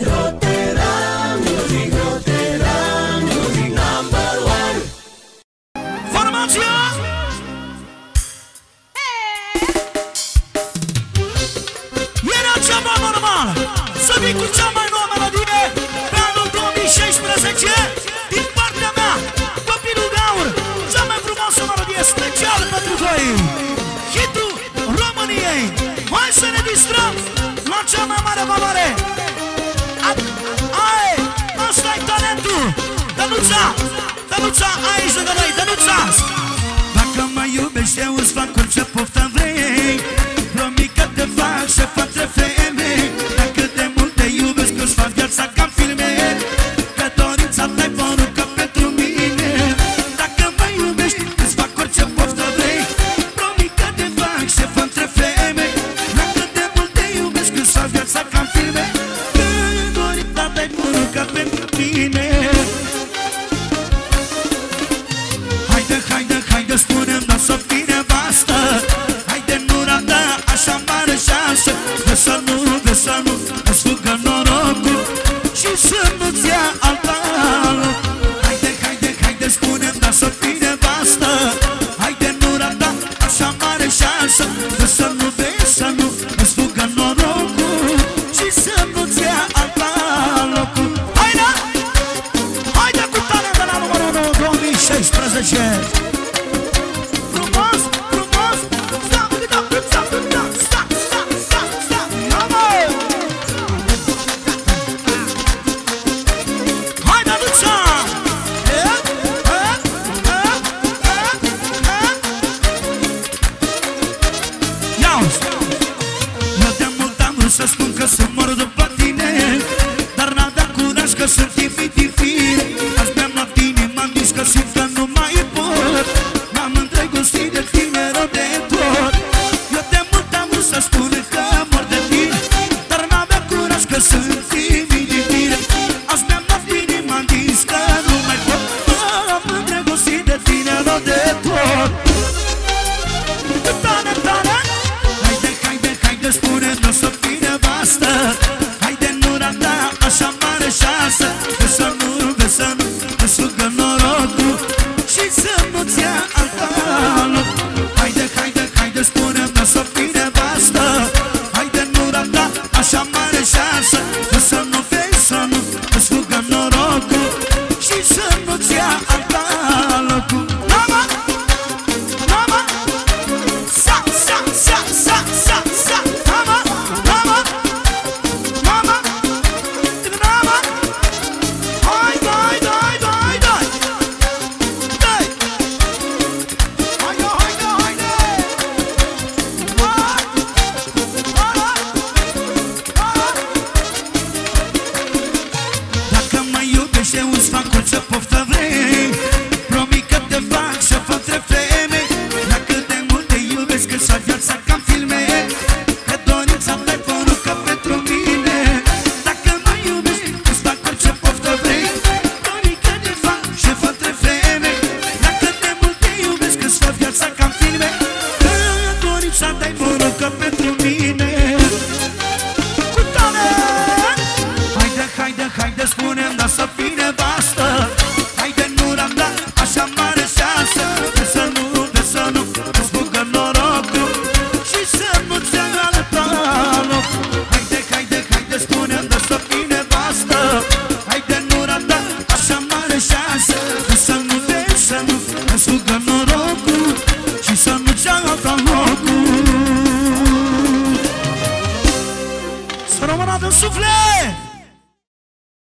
Rotterdam Music, Number One Formația! Era cea mai normală Să vii cu cea mai nouă melodie Pe anul 2016 Din partea mea, copilul de aur Cea mai frumoasă melodie special pentru voi Hitul României Hai să ne distrăm la cea mai mare valoare ai, asta e talentul. Dănuța, Dănuța, aici lângă noi, Dănuța. Dacă mă iubești eu îți fac orice poftă vrei. Besanul, besanul Îți fugă norocul Și să nu-ți ia alta. Loc Haide, haide, haide, spune-mi Da să fii nevastă Haide, nu rata Așa mare șansă Besanul, besanul Îți fugă norocul Și să nu-ți ia alta locul. Haide! Haide cu tare de la numărul 9 2016 să nu-ți ia co the. souffler